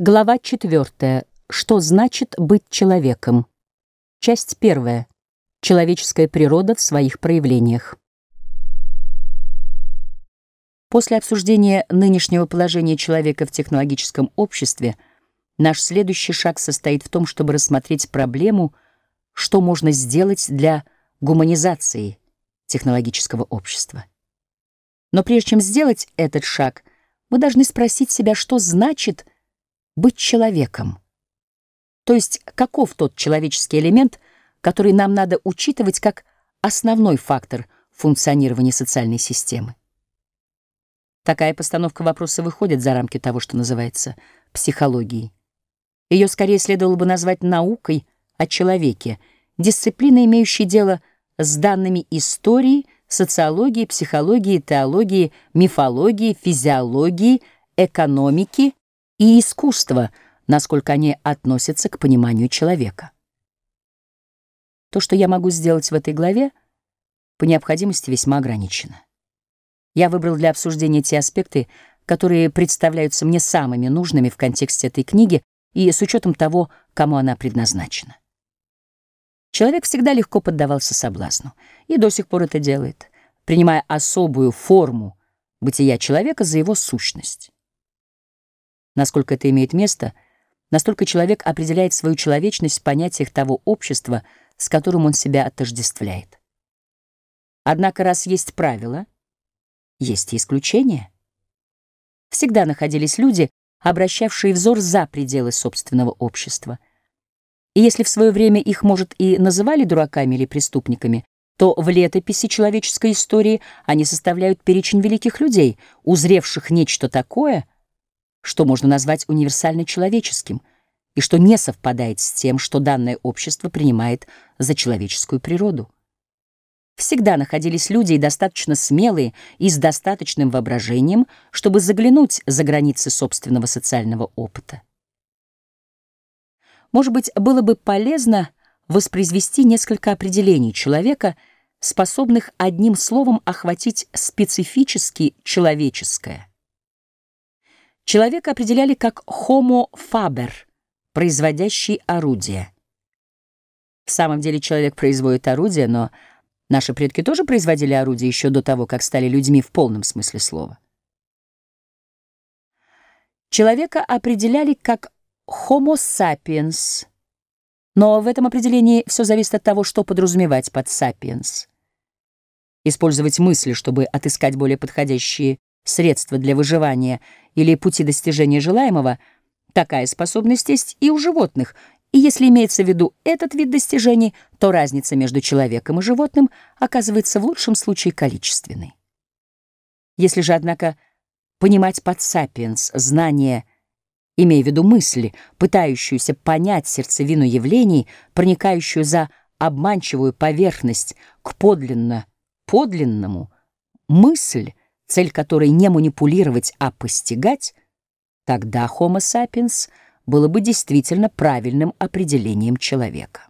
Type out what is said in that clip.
Глава 4. Что значит быть человеком? Часть 1. Человеческая природа в своих проявлениях. После обсуждения нынешнего положения человека в технологическом обществе наш следующий шаг состоит в том, чтобы рассмотреть проблему, что можно сделать для гуманизации технологического общества. Но прежде чем сделать этот шаг, мы должны спросить себя, что значит быть человеком. То есть, каков тот человеческий элемент, который нам надо учитывать как основной фактор функционирования социальной системы. Такая постановка вопроса выходит за рамки того, что называется психологией. Ее скорее следовало бы назвать наукой о человеке, дисциплиной, имеющей дело с данными истории, социологии, психологии, теологии, мифологии, физиологии, экономики и искусства, насколько они относятся к пониманию человека. То, что я могу сделать в этой главе, по необходимости весьма ограничено. Я выбрал для обсуждения те аспекты, которые представляются мне самыми нужными в контексте этой книги и с учетом того, кому она предназначена. Человек всегда легко поддавался соблазну, и до сих пор это делает, принимая особую форму бытия человека за его сущность. Насколько это имеет место, настолько человек определяет свою человечность в понятиях того общества, с которым он себя отождествляет. Однако раз есть правила, есть и исключения. Всегда находились люди, обращавшие взор за пределы собственного общества. И если в свое время их, может, и называли дураками или преступниками, то в летописи человеческой истории они составляют перечень великих людей, узревших нечто такое — что можно назвать универсально человеческим и что не совпадает с тем, что данное общество принимает за человеческую природу. Всегда находились люди и достаточно смелые и с достаточным воображением, чтобы заглянуть за границы собственного социального опыта. Может быть, было бы полезно воспроизвести несколько определений человека, способных одним словом охватить специфически человеческое — Человека определяли как homo faber, производящий орудие. В самом деле человек производит орудие, но наши предки тоже производили орудия еще до того, как стали людьми в полном смысле слова. Человека определяли как homo sapiens, но в этом определении все зависит от того, что подразумевать под sapiens. Использовать мысли, чтобы отыскать более подходящие средства для выживания или пути достижения желаемого, такая способность есть и у животных, и если имеется в виду этот вид достижений, то разница между человеком и животным оказывается в лучшем случае количественной. Если же, однако, понимать под сапиенс знание, имея в виду мысли, пытающуюся понять сердцевину явлений, проникающую за обманчивую поверхность к подлинно подлинному, мысль — цель которой не манипулировать, а постигать, тогда Homo sapiens было бы действительно правильным определением человека.